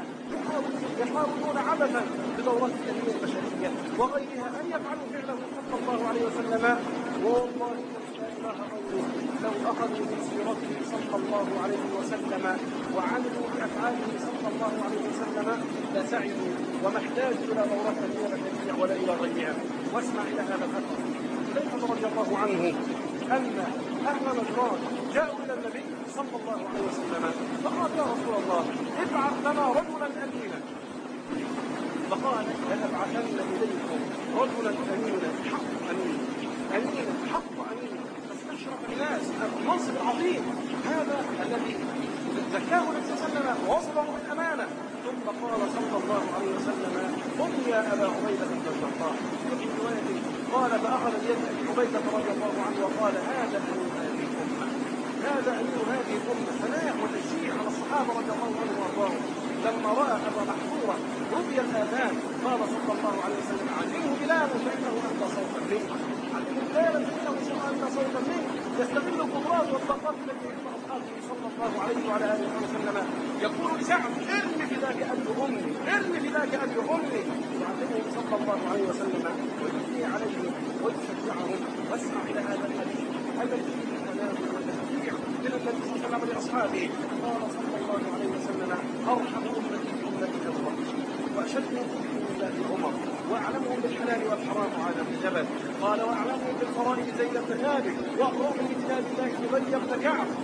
يحاولون عبثا بدورات التنميه البشرية وغيرها أن يفعلوا فعله صلى الله عليه وسلم. والله اخذوا من سيرته صلى الله عليه وسلم وعملوا بأفعاله صلى الله عليه وسلم لسعدوا وما احتاجوا إلى دورات تنميه بشريه ولا إلى غيرها. واسمع إلى هذا الاثر حذيفه رضي الله عنه. أن أهل نجران جاءوا إلى النبي صلى الله عليه وسلم فقال يا رسول الله ابعث لنا رجلا امينا. فقال لأبعثن إليكم رجلا امينا. حق أمين. امينا حق. فاستشرف الناس المنصب العظيم هذا الذي زكاه النبي صلى الله عليه وسلم ووصفه بالأمانة. ثم قال صلى الله عليه وسلم قم يا أبا عبيدة بن الجراح وفي رواية قال فأخذ بيد أبي عبيدة رضي الله عنه وقال هذا أمير هذه الأمة. هذا أمير هذه الأمة. ثناء وتشجيع على الصحابة رضي الله عنهم وأرضاهم. لما رأى أبا محظوره رؤيا الآذان قال صلى الله عليه وسلم علمه بلال فإنه أنت صوتا منه. علمه بلالا فإنه أنت صوتا منه. يستغل القدرات والطاقات التي عند أصحابه صلى الله عليه وعلى آله وسلم. يقول لسعد إرمي بذاك أبي أمي إرمي بذاك أبي أمي. يعلمه صلى الله عليه وسلم ويثني عليهم ويشجعهم. واسمع إلى هذا الحديث. الذي فيه الكلام والتشجيع من النبي صلى الله عليه وسلم لأصحابه؟ قال صلى الله عليه وسلم أرحم أمتي بامتي الله واشدهم الله عمر وأعلمهم بالحلال والحرام معاذ بن جبل قال وأعلمهم بالفرائض زيد بن ثابت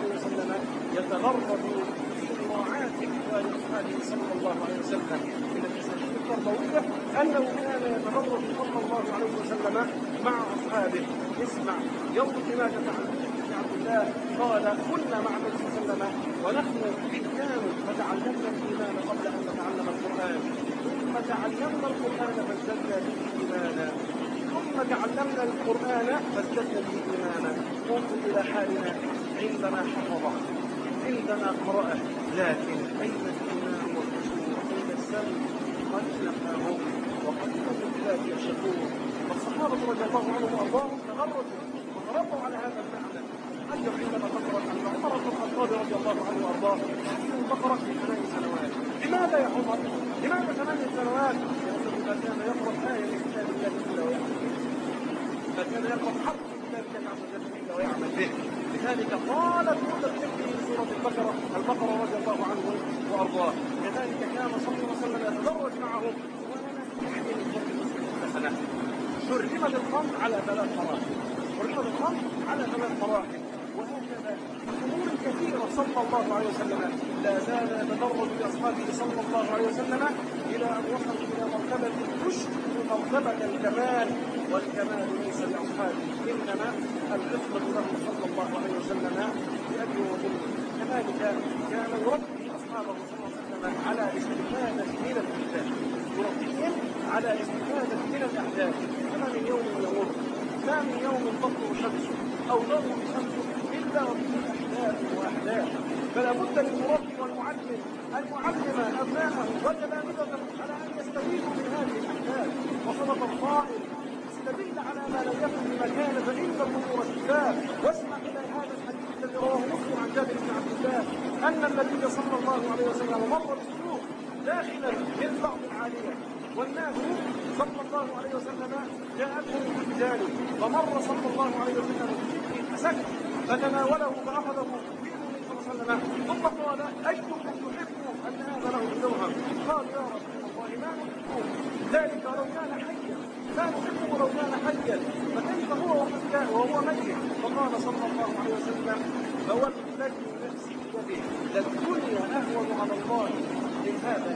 الله عليه وسلم يتغرب في مراعاة إخوان أصحابه صلى الله عليه وسلم. من التساليب التربوية أنه كان يتغرب صلى الله عليه وسلم مع أصحابه. اسمع يوم ما عن عبد الله قال كنا مع النبي صلى الله عليه وسلم ونحن فتيان فتعلمنا الإيمان قبل أن نتعلم القرآن. ثم تعلمنا القرآن فازددنا به إيمانا. ثم تعلمنا القرآن فازددنا به إيمانا. انظر إلى حالنا. عندنا حفظة. عندنا قراءة. لكن اين الايمان والخشوع اين السلم قد نفهمهم وقد كانوا بذلك يشكون والصحابة رضي الله عنهم وأرضاهم تغرجوا وتربوا على هذا المعنى. حجر عندما ذكر أن عمر بن الخطاب رضي الله عنه وأرضاه حفظ البقره في ثمان سنوات. لماذا يا عمر؟ لماذا ثمان سنوات؟ لأنه كان يقرأ آية من كتاب الله الا ويعمل به. ما كان يقرأ حرف من كتاب الله عز وجل الا ويعمل به. لذلك طالت مده حفظه سورة البقرة البقرة رضي الله عنه وأرضاه. كذلك كان صلى الله عليه وسلم يتدرج معهم يحمل الخمر حرمت الخمر على ثلاث مراحل. حرمت الخمر على ثلاث مراحل. وهكذا أمور كثيرة صلى الله عليه وسلم. لا زال يتدرج بأصحابه صلى الله عليه وسلم إلى أن وصل إلى مرتبة تشبه مرتبه الكمال. والكمال ليس لاصحابه إنما العصمه له صلى الله عليه وسلم بابي وامه كذلك كان يربي اصحابه صلى الله عليه وسلم على الاستفاده من الاحداث يربيهم على الاستفاده من الاحداث كما من يوم يمر ما من يوم تطلع شمسه أو تغرب شمسه الا وفيه احداث واحداث فلا بد للمربي والمعلم أن يعلم ابنائه وتلامذته على ان يستفيدوا من هذه الأحداث. وصدق القائل استدل على ما لم يكن بمكان فإن الأمور شفاء واسمع إلى هذا الحديث الذي رواه مسلم عن جابر بن عبد الله أن النبي صلى الله عليه وسلم مر بالسوق داخلا من بعض العاليه والناس صلى الله عليه وسلم جاءتهم رجال فمر صلى الله عليه وسلم بشبه فسكت فتناوله فأخذه في النبي صلى الله عليه وسلم. ثم قال أيكم يحب أن هذا له درهم قال يا رسول الله ما نحبه ذلك لو كان حيا لا نحبه لو كان حيا فكيف هو كان وهو ميت؟ فقال صلى الله عليه وسلم فوالذي نفسي بيده للدنيا أهون على الله من هذا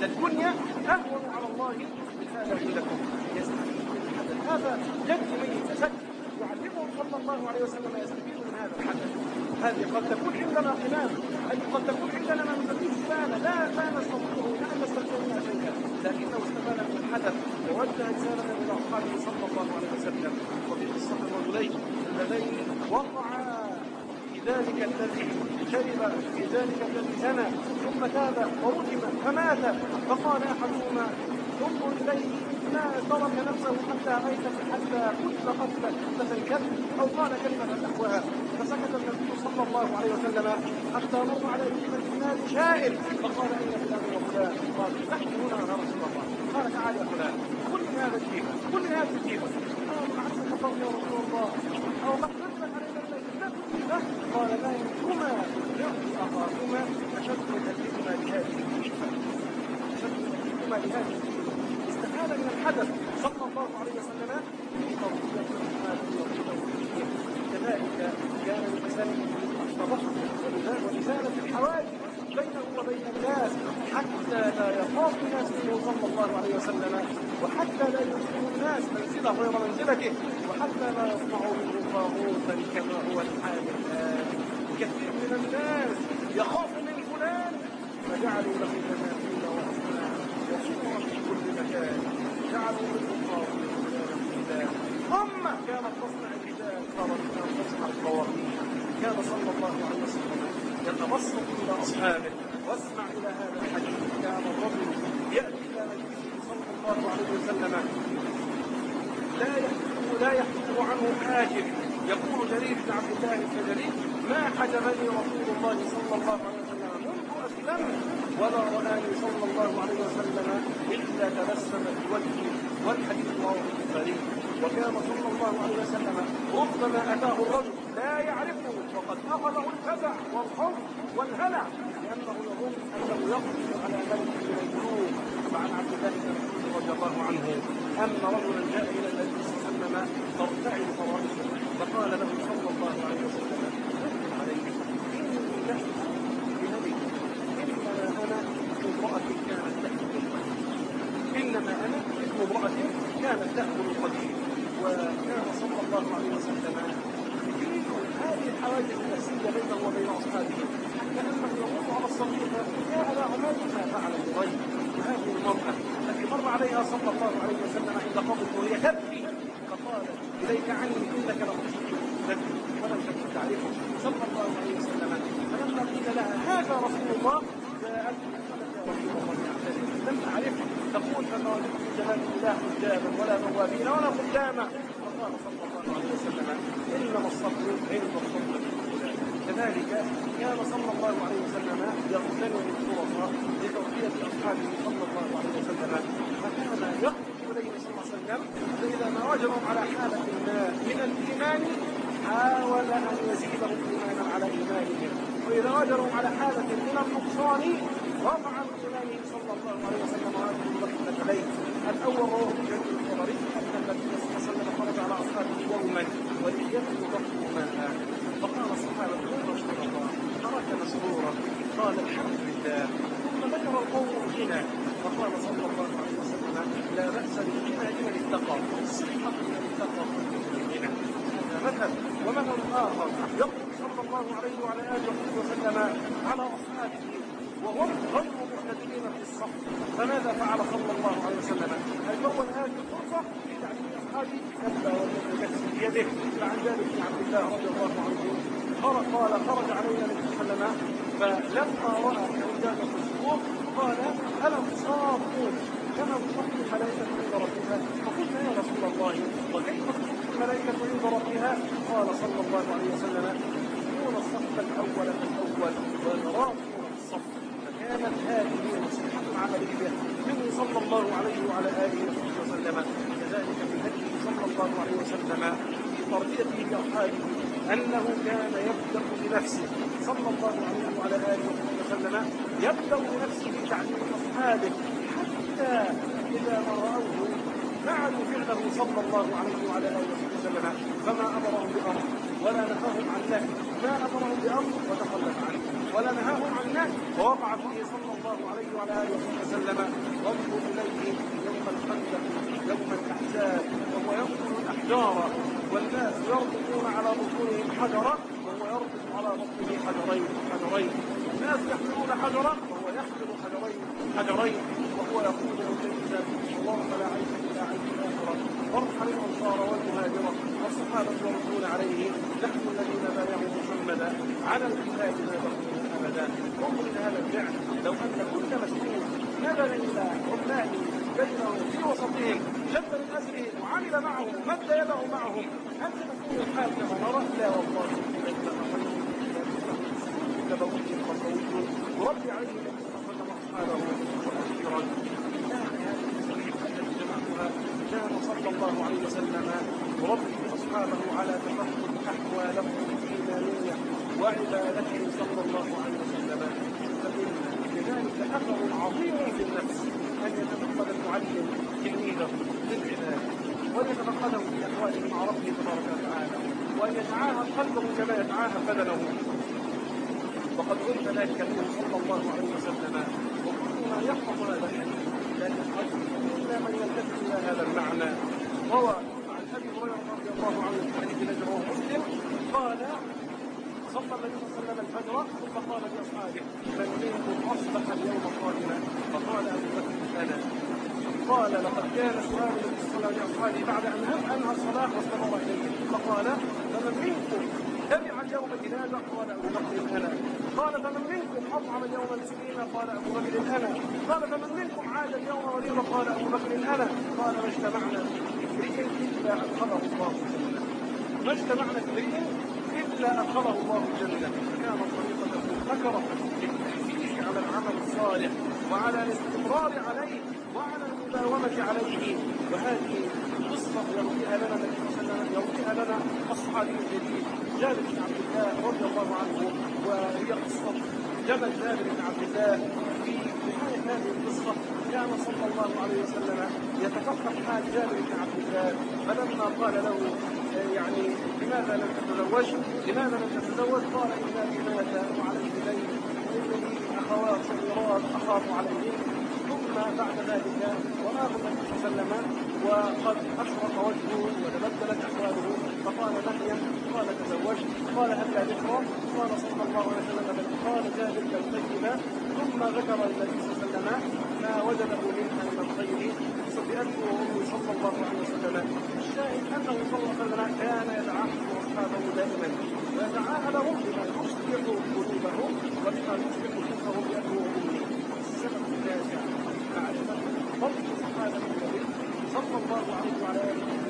للدنيا أهون على الله من هذا لكم. يستفيد من الحدث هذا جد ميت اشد يعلمهم صلى الله عليه وسلم يستفيد من هذا الحدث. هذه قد تكون عندنا خلاف. اي قد تكون عندنا نسميه فلانه لا لا نستطيع لا نستطيع منها شيئا لكنه استفاد من الحدث. ووجه رسالة إلى أصحابه صلى الله عليه وسلم. وفي قصة الرجلين اللذين وقعا في ذلك الذي شرب في ذلك الذي زنى ثم تاب ورجم فمات. فقال أحدهما انظر إليه ما ترك نفسه حتى ميت حتى قتل قتل قتلة أو قال كلمة نحوها. فسكت النبي صلى الله عليه وسلم حتى مر على كلمة النار شائر. فقال اين فلان وفلان قال نحن هنا يا رسول الله. قال تعال يا فلان كل هذا الجيبه كل هذا الجيبه قال يا رسول الله الليل قال لا يمكما يعطي اخاكما اشد تكليفنا لهذه الجيبه اشد تكليفنا لهذه استفاد من الحدث صلى الله عليه وسلم في تربيه اصحابه كذلك كان الانسان التضخم وازاله الحواجز بينه وبين الناس حتى لا يخاف الناس منه صلى الله عليه وسلم. وحتى لا يدخل الناس منزلة غير منزلته. وحتى لا يصنعوا منه طاغوتا كما هو الحال الآن. كثير من الناس يخاف من فلان. فجعلوا له تماثيل واصنام وصورا في كل مكان. جعلوا منه طاغوتا ثم كانت تصنع الرجال صارت تصنع القوانين كان صلى الله عليه وسلم يتبسط إلى أصحابه. واسمع إلى هذا الحديث كان الرجل ياتي إلى نبيه صلى الله عليه وسلم. لا يحجبه لا يحجبه عنه حاجب يقول جرير بن عبد الله البجلي ما حجبني رسول الله صلى الله عليه وسلم منذ وسلم ولا رآني صلى الله عليه وسلم إلا تبسم في وجهي والحديث رواه البخاري. وكان صلى الله عليه وسلم ربما أتاه الرجل لا يعرفه وقد أخذه الفزع والخوف والهلع لأنه يظن أنه يقدم على ملك من الملوك وعن عبد الله بن رضي الله عنه أن رجلا جاء إلى النبي صلى الله عليه وسلم ترتعد فرائسه فقال له صلى الله عليه وسلم إني لست بنبي إنما أنا امرأة كانت تأكل إنما أنا امرأة كانت تأكل القديم. وكان صلى الله عليه وسلم يريد هذه الحواجز النفسية بينه وبين أصحابه كأنه يقول على الصديقة يا أبا عماد ما فعل الغيب؟ وهذه المرأة مر عليها صلى الله عليه وسلم عند قبض وهي تبكي. فقال إليك عني إنك لم تبكي. ولم تكن تعرفه. صلى الله عليه وسلم. فلما قيل لها هذا رسول الله رسول الله لم أعرفه. تقول فما وجدت جمال الله حجابا ولا بوابين ولا خداما فقال صلى الله عليه وسلم إنما الصبر عند الصبر. كذلك كان صلى الله عليه وسلم يغتنم الفرص لتوفية أصحابه. صلى الله فكان يخطب إليه صلى الله عليه وسلم فإذا ما وجدهم على حالة ما من الإيمان حاول أن يزيدهم إيمانا على إيمانهم وإذا وجدهم على حالة من النقصان رفع عن صلى الله عليه وسلم وهذه المدخلة عليه الأول رواه جرير الطبري أن النبي صلى الله عليه وسلم خرج على أصحابه يوما ولحيته ضخم ماء فقال الصحابة يا رسول الله ترك مسرورا قال الحمد لله ثم ذكر القوم الغنى فقال صلى الله عليه وسلم لا بأس بالغنى لمن اتقى الصحة لمن اتقى الغنى هذا مثل ومثل آخر يقول صلى الله عليه وعلى آله وصحبه وسلم على أصحابه وهم غير مقتدرين في الصف فماذا فعل صلى الله عليه وسلم؟ هل فول هذه الفرصة في تعليم أصحابه كلا والذي بيده فعن ذلك عبد الله رضي الله عنه خرج قال خرج علينا النبي صلى الله عليه وسلم فلما راى حجاج الصفوف قال ألم تصافون كما تصف الملائكة عند ربها؟ فقلنا يا رسول الله وكيف تصف الملائكة عند ربها؟ قال صلى الله عليه وسلم يكون الصف الأول فالاول ويتراءون في الصف فكانت هذه نصيحه عملية منه صلى الله عليه وعلى آله وصحبه وسلم. كذلك في هديه صلى الله عليه وسلم في تربيته لأصحابه أنه كان يبدأ بنفسه. صلى الله عليه وعلى آله وصحبه وسلم يبدأ بنفسه في تعليم أصحابه حتى إذا ما رأوه فعلوا فعله صلى الله عليه وعلى آله وسلم فما أمرهم بأمر ولا نهاهم عن نهي. ما أمرهم بأمر وتخلف عنه. ولا نهاهم عن نهي. ووقع فيه صلى الله عليه وعلى آله وسلم ضربوا إليه يوم الخندق يوم الأحزاب وهو يقتل الأحجار. والناس يربطون على بطونهم حجرا وهو يربط على بطنه حجرين حجرين الناس يحملون حجرا وهو يحمل حجرين حجرين وهو يقول للجنة اللهم لا عيش إلا عيش الاخره وارحم الانصار والمهاجرة. والصحابة يردون عليه نحن الذين بايعوا محمدا على الكتاب لا يدخلون أبدا. إلى هذا الفعل. لو أن كل مسؤول نزل إلى عمال بينهم في وسطهم شد من اجرهم وعمل معهم مد يده معهم. هل سنكون الحال كما نرى؟ لا والله. نبوي خطوي وربي عليه وسلم اصحابه مؤثرا كان صلى الله عليه وسلم يربي اصحابه على تفقد احوالهم الايمانيه وعبادته صلى الله عليه وسلم فان لذلك اثر عظيم في النفس ان يتفقد المعلم تلميذه للعباده وليتفقده في احواله مع ربه تبارك وتعالى وأن يتعاهد قلبه كما يتعاهد بدنه. وقد قلت ذلك منه صلى الله عليه وسلم وكلنا يحفظ هذا الحديث لا يحفظ إلا من يلتفت إلى هذا المعنى. روى عن أبي هريرة رضي الله عنه في حديث رواه مسلم قال صلى النبي صلى الله عليه وسلم الفجر ثم قال لأصحابه من منكم أصبح اليوم قائما فقال أبو بكر أنا قال لقد كان سؤال النبي صلى الله عليه وسلم بعد أن أنهى الصلاة واستمر إليه. فقال فمن منكم تبع اليوم جنازة قال أبو بكر أنا قال فمن منكم أطعم اليوم مسكينا قال أبو بكر أنا قال فمن منكم عاد اليوم مريضا قال أبو بكر أنا قال ما اجتمعنا امرئ إلا أدخله الله الجنة. ما اجتمعنا امرئ إلا أدخله الله الجنة. فكان طريقته ذكر للتحذير على العمل الصالح وعلى الاستمرار عليه وعلى المداومة عليه. وهذه قصة يرويها لنا النبي صلى الله عليه وسلم يرويها لنا الصحابي الجليل جابر بن عبد الله رضي الله عنه وهي قصة جبل جابر بن عبد الله في نهاية هذه القصة كان صلى الله عليه وسلم يتفقد حال جابر بن عبد الله فلما قال له يعني لماذا لم تتزوج؟ لماذا لم تتزوج؟ قال إن أبي مات وعليه دين وإن لي أخوات صغيرات أخاف عليهن ثم بعد ذلك وراه النبي صلى الله عليه وسلم وقد أشرق وجهه وتبدلت أحواله فقال نهيا قال تزوجت قال لا ذكرى؟ قال صلى الله عليه وسلم قال ذلك الطيبة. ثم ذكر النبي صلى الله عليه وسلم ما وجده منها من الخير. بأبي وأمي صلى الله عليه وسلم الشاهد أنه صلى الله عليه وسلم كان يتعاهد أصحابه دائما ويتعاهدهم بما يصلح قلوبهم وبما يصلح كفرهم بأبي وأمي السبب التاسع معرفة فضل صحابة النبي صلى الله عليه آله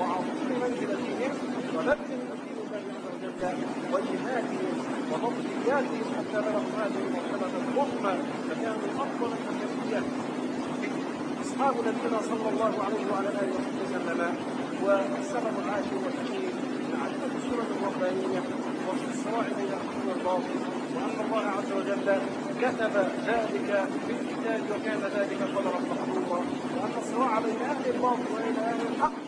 وعظيم منزلتهم دين الله عز وجل وجهادهم وفضلياتهم حتى بلغوا هذه المرتبة العظمى فكانوا أفضل الأنبياء أصحاب نبينا صلى الله عليه وعلى آله وسلم والسبب العاشر والأخير معرفة السنن الربانية والصراع بين الحق والباطل وأن الله عز وجل كتب ذلك في الكتاب وكان ذلك قدرا مقدورا وأن الصراع بين أهل الباطل وبين أهل الحق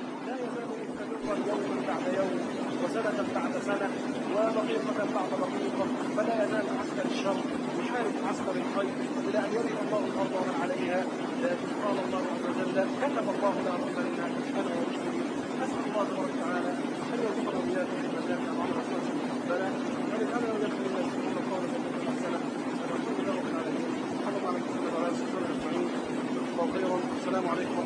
مستمرا يوما بعد يوم وسنة بعد سنة ودقيقة بعد دقيقة فلا يزال عسكر الشر يحارب عسكر الخير إلى أن يرث الله الأرض ومن عليها. لكن قال الله عز وجل. كتب الله لا رسلنا أنا ورسلي أسأل الله تبارك وتعالى أن يرزقنا وإياكم من مجال عمل رسول ربنا ولكن ويغفر لنا سبحانه القول والقول الحسنة ونقول له رب العالمين صلى الله عليه وسلم. وعلى آله وصحبه أجمعين الله السلام عليكم.